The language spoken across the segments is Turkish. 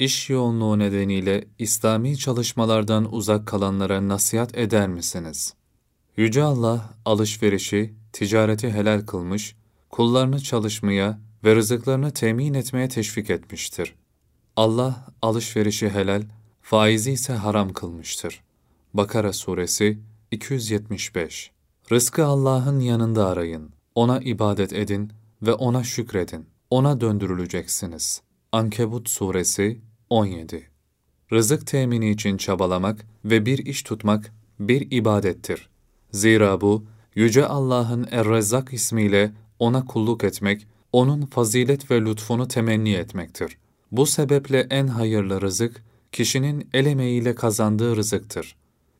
İş yoğunluğu nedeniyle İslami çalışmalardan uzak kalanlara nasihat eder misiniz? Yüce Allah alışverişi, ticareti helal kılmış, kullarını çalışmaya ve rızıklarını temin etmeye teşvik etmiştir. Allah alışverişi helal, faizi ise haram kılmıştır. Bakara Suresi 275 Rızkı Allah'ın yanında arayın, ona ibadet edin ve ona şükredin, ona döndürüleceksiniz. Ankebut Suresi 17 Rızık temini için çabalamak ve bir iş tutmak bir ibadettir. Zira bu, Yüce Allah'ın Er-Rezzak ismiyle ona kulluk etmek, onun fazilet ve lütfunu temenni etmektir. Bu sebeple en hayırlı rızık, kişinin el emeğiyle kazandığı rızıktır.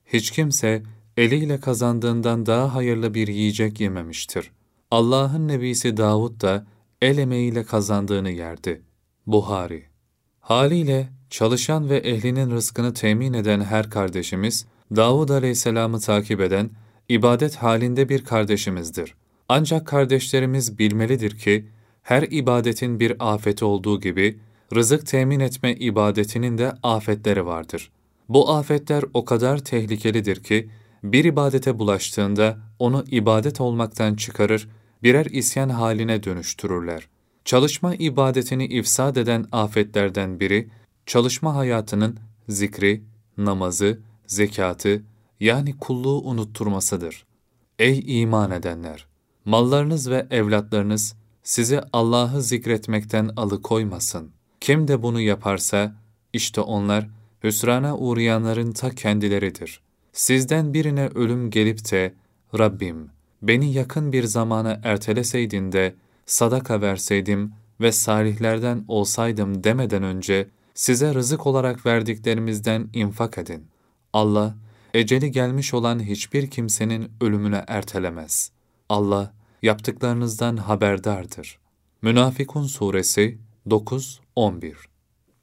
Hiç kimse eliyle kazandığından daha hayırlı bir yiyecek yememiştir. Allah'ın Nebisi Davud da el emeğiyle kazandığını yerdi. Buhari Haliyle çalışan ve ehlinin rızkını temin eden her kardeşimiz, Davud aleyhisselamı takip eden, ibadet halinde bir kardeşimizdir. Ancak kardeşlerimiz bilmelidir ki, her ibadetin bir afeti olduğu gibi, rızık temin etme ibadetinin de afetleri vardır. Bu afetler o kadar tehlikelidir ki, bir ibadete bulaştığında onu ibadet olmaktan çıkarır, birer isyan haline dönüştürürler. Çalışma ibadetini ifsad eden afetlerden biri, çalışma hayatının zikri, namazı, zekatı yani kulluğu unutturmasıdır. Ey iman edenler! Mallarınız ve evlatlarınız sizi Allah'ı zikretmekten alıkoymasın. Kim de bunu yaparsa, işte onlar hüsrana uğrayanların ta kendileridir. Sizden birine ölüm gelip de, Rabbim, beni yakın bir zamana erteleseydin de, sadaka verseydim ve salihlerden olsaydım demeden önce, size rızık olarak verdiklerimizden infak edin. Allah, eceli gelmiş olan hiçbir kimsenin ölümüne ertelemez. Allah, yaptıklarınızdan haberdardır. Münafikun Suresi 9-11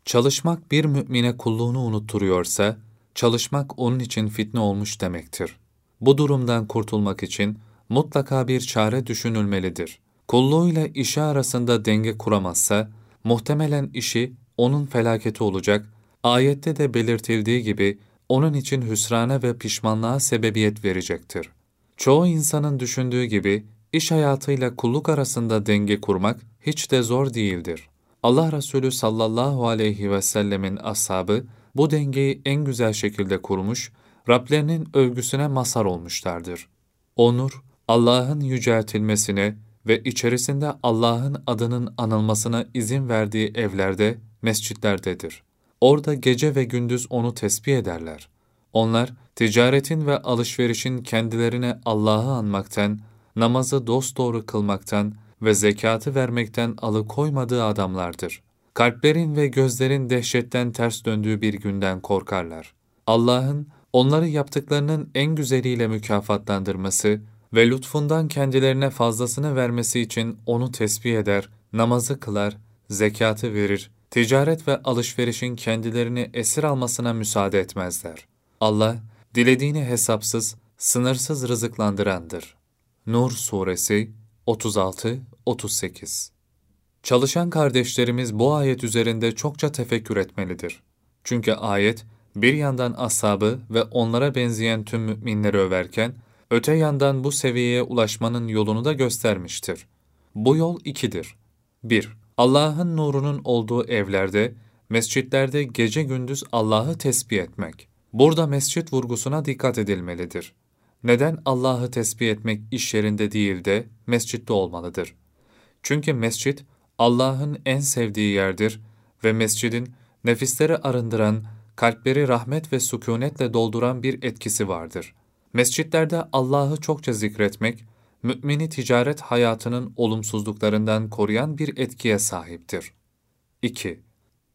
Çalışmak bir mümine kulluğunu unutturuyorsa, çalışmak onun için fitne olmuş demektir. Bu durumdan kurtulmak için mutlaka bir çare düşünülmelidir. Kulluğuyla işi arasında denge kuramazsa, muhtemelen işi onun felaketi olacak, ayette de belirtildiği gibi onun için hüsrana ve pişmanlığa sebebiyet verecektir. Çoğu insanın düşündüğü gibi iş hayatıyla kulluk arasında denge kurmak hiç de zor değildir. Allah Resulü sallallahu aleyhi ve sellemin ashabı bu dengeyi en güzel şekilde kurmuş, Rablerinin övgüsüne mazhar olmuşlardır. Onur, Allah'ın yüceltilmesine ve içerisinde Allah'ın adının anılmasına izin verdiği evlerde, mescitlerdedir. Orada gece ve gündüz onu tesbih ederler. Onlar, ticaretin ve alışverişin kendilerine Allah'ı anmaktan, namazı dosdoğru kılmaktan ve zekatı vermekten alıkoymadığı adamlardır. Kalplerin ve gözlerin dehşetten ters döndüğü bir günden korkarlar. Allah'ın onları yaptıklarının en güzeliyle mükafatlandırması ve lütfundan kendilerine fazlasını vermesi için onu tesbih eder, namazı kılar, zekatı verir, ticaret ve alışverişin kendilerini esir almasına müsaade etmezler. Allah, dilediğini hesapsız, sınırsız rızıklandırandır. Nur Suresi 36-38 Çalışan kardeşlerimiz bu ayet üzerinde çokça tefekkür etmelidir. Çünkü ayet, bir yandan ashabı ve onlara benzeyen tüm müminleri överken, öte yandan bu seviyeye ulaşmanın yolunu da göstermiştir. Bu yol ikidir. 1. Allah'ın nurunun olduğu evlerde, mescitlerde gece gündüz Allah'ı tesbih etmek. Burada mescit vurgusuna dikkat edilmelidir. Neden Allah'ı tesbih etmek iş yerinde değil de mescitte olmalıdır? Çünkü mescit Allah'ın en sevdiği yerdir ve mescidin nefisleri arındıran, kalpleri rahmet ve sükunetle dolduran bir etkisi vardır. Mescitlerde Allah'ı çokça zikretmek, mümini ticaret hayatının olumsuzluklarından koruyan bir etkiye sahiptir. 2.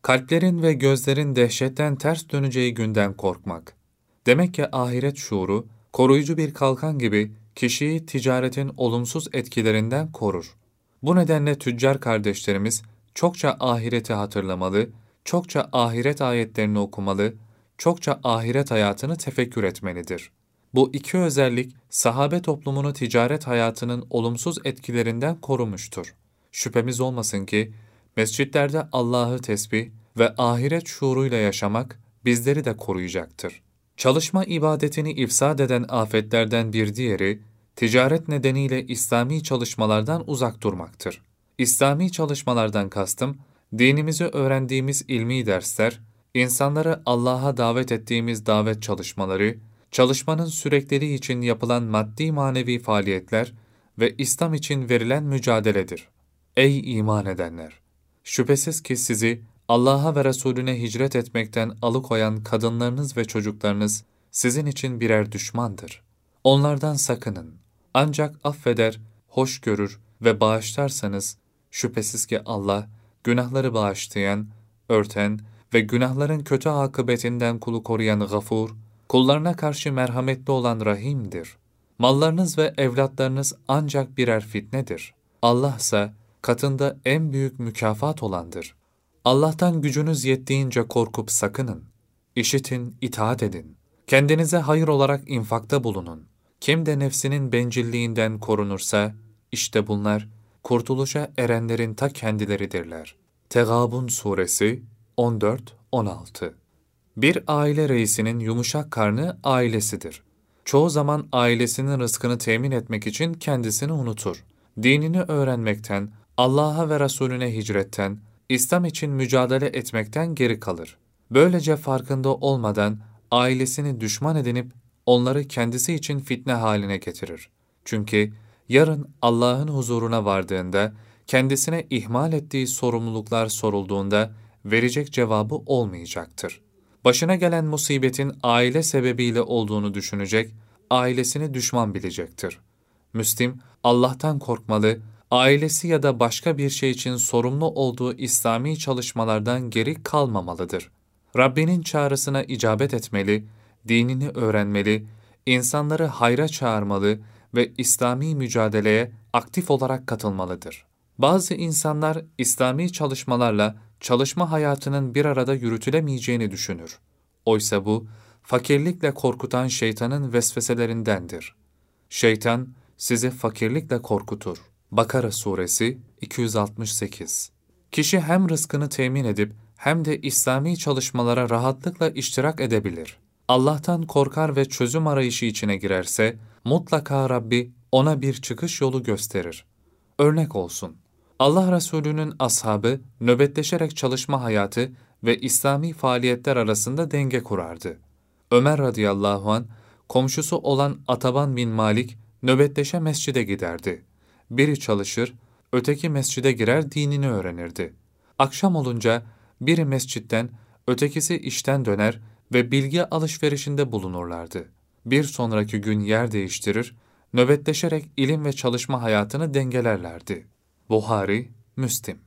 Kalplerin ve gözlerin dehşetten ters döneceği günden korkmak. Demek ki ahiret şuuru, koruyucu bir kalkan gibi kişiyi ticaretin olumsuz etkilerinden korur. Bu nedenle tüccar kardeşlerimiz çokça ahireti hatırlamalı, çokça ahiret ayetlerini okumalı, çokça ahiret hayatını tefekkür etmelidir. Bu iki özellik sahabe toplumunu ticaret hayatının olumsuz etkilerinden korumuştur. Şüphemiz olmasın ki mescitlerde Allah'ı tesbih ve ahiret şuuruyla yaşamak bizleri de koruyacaktır. Çalışma ibadetini ifsad eden afetlerden bir diğeri, ticaret nedeniyle İslami çalışmalardan uzak durmaktır. İslami çalışmalardan kastım, dinimizi öğrendiğimiz ilmi dersler, insanları Allah'a davet ettiğimiz davet çalışmaları, çalışmanın sürekliliği için yapılan maddi manevi faaliyetler ve İslam için verilen mücadeledir. Ey iman edenler! Şüphesiz ki sizi Allah'a ve Resulüne hicret etmekten alıkoyan kadınlarınız ve çocuklarınız sizin için birer düşmandır. Onlardan sakının. Ancak affeder, hoş görür ve bağışlarsanız şüphesiz ki Allah günahları bağışlayan, örten ve günahların kötü akıbetinden kulu koruyan gafur, kullarına karşı merhametli olan rahimdir. Mallarınız ve evlatlarınız ancak birer fitnedir. Allah ise katında en büyük mükafat olandır. Allah'tan gücünüz yettiğince korkup sakının. İşitin, itaat edin. Kendinize hayır olarak infakta bulunun. Kim de nefsinin bencilliğinden korunursa, işte bunlar kurtuluşa erenlerin ta kendileridirler. Tegabun Suresi 14-16 Bir aile reisinin yumuşak karnı ailesidir. Çoğu zaman ailesinin rızkını temin etmek için kendisini unutur. Dinini öğrenmekten, Allah'a ve Resulüne hicretten, İslam için mücadele etmekten geri kalır. Böylece farkında olmadan ailesini düşman edinip onları kendisi için fitne haline getirir. Çünkü yarın Allah'ın huzuruna vardığında, kendisine ihmal ettiği sorumluluklar sorulduğunda verecek cevabı olmayacaktır. Başına gelen musibetin aile sebebiyle olduğunu düşünecek, ailesini düşman bilecektir. Müslim, Allah'tan korkmalı, ailesi ya da başka bir şey için sorumlu olduğu İslami çalışmalardan geri kalmamalıdır. Rabbinin çağrısına icabet etmeli, dinini öğrenmeli, insanları hayra çağırmalı ve İslami mücadeleye aktif olarak katılmalıdır. Bazı insanlar İslami çalışmalarla çalışma hayatının bir arada yürütülemeyeceğini düşünür. Oysa bu, fakirlikle korkutan şeytanın vesveselerindendir. Şeytan sizi fakirlikle korkutur. Bakara Suresi 268 Kişi hem rızkını temin edip hem de İslami çalışmalara rahatlıkla iştirak edebilir. Allah'tan korkar ve çözüm arayışı içine girerse, mutlaka Rabbi ona bir çıkış yolu gösterir. Örnek olsun. Allah Resulü'nün ashabı nöbetleşerek çalışma hayatı ve İslami faaliyetler arasında denge kurardı. Ömer radıyallahu an komşusu olan Ataban bin Malik nöbetleşe mescide giderdi. Biri çalışır, öteki mescide girer dinini öğrenirdi. Akşam olunca biri mescitten, ötekisi işten döner ve bilgi alışverişinde bulunurlardı. Bir sonraki gün yer değiştirir, nöbetleşerek ilim ve çalışma hayatını dengelerlerdi. Buhari, Müslim.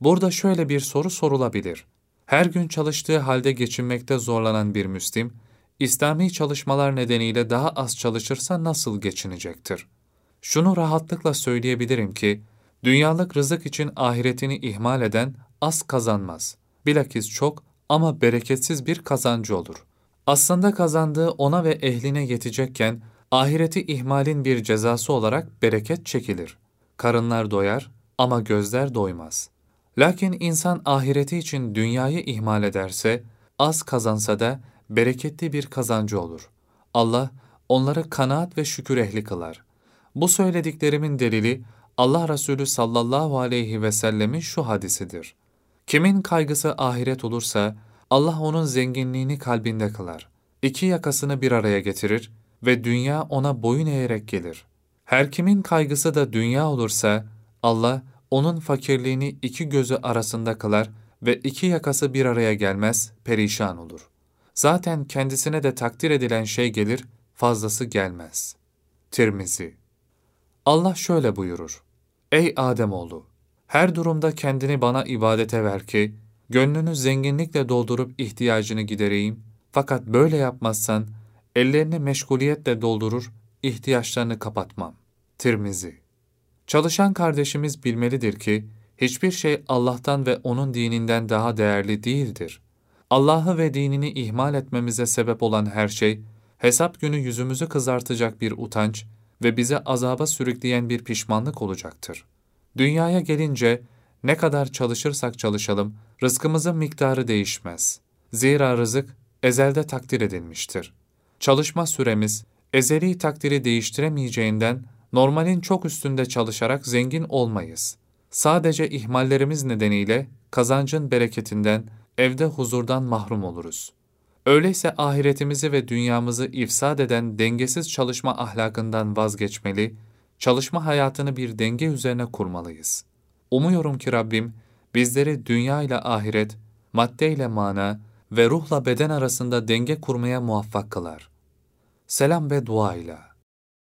Burada şöyle bir soru sorulabilir. Her gün çalıştığı halde geçinmekte zorlanan bir Müslim, İslami çalışmalar nedeniyle daha az çalışırsa nasıl geçinecektir? Şunu rahatlıkla söyleyebilirim ki, dünyalık rızık için ahiretini ihmal eden az kazanmaz. Bilakis çok ama bereketsiz bir kazancı olur. Aslında kazandığı ona ve ehline yetecekken, ahireti ihmalin bir cezası olarak bereket çekilir. Karınlar doyar ama gözler doymaz. Lakin insan ahireti için dünyayı ihmal ederse, az kazansa da bereketli bir kazancı olur. Allah onları kanaat ve şükür ehli kılar. Bu söylediklerimin delili Allah Resulü sallallahu aleyhi ve sellemin şu hadisidir. Kimin kaygısı ahiret olursa Allah onun zenginliğini kalbinde kılar. İki yakasını bir araya getirir ve dünya ona boyun eğerek gelir. Her kimin kaygısı da dünya olursa Allah onun fakirliğini iki gözü arasında kılar ve iki yakası bir araya gelmez, perişan olur. Zaten kendisine de takdir edilen şey gelir, fazlası gelmez. Tirmizi Allah şöyle buyurur. Ey Ademoğlu! Her durumda kendini bana ibadete ver ki, gönlünü zenginlikle doldurup ihtiyacını gidereyim. Fakat böyle yapmazsan, ellerini meşguliyetle doldurur, ihtiyaçlarını kapatmam. Tirmizi Çalışan kardeşimiz bilmelidir ki, hiçbir şey Allah'tan ve O'nun dininden daha değerli değildir. Allah'ı ve dinini ihmal etmemize sebep olan her şey, hesap günü yüzümüzü kızartacak bir utanç ve bize azaba sürükleyen bir pişmanlık olacaktır. Dünyaya gelince, Ne kadar çalışırsak çalışalım, rızkımızın miktarı değişmez. Zira rızık ezelde takdir edilmiştir. Çalışma süremiz ezeli takdiri değiştiremeyeceğinden normalin çok üstünde çalışarak zengin olmayız. Sadece ihmallerimiz nedeniyle kazancın bereketinden, evde huzurdan mahrum oluruz. Öyleyse ahiretimizi ve dünyamızı ifsad eden dengesiz çalışma ahlakından vazgeçmeli, çalışma hayatını bir denge üzerine kurmalıyız. Umuyorum ki Rabbim bizleri dünya ile ahiret, madde ile mana ve ruhla beden arasında denge kurmaya muvaffak kılar. Selam ve dua ile.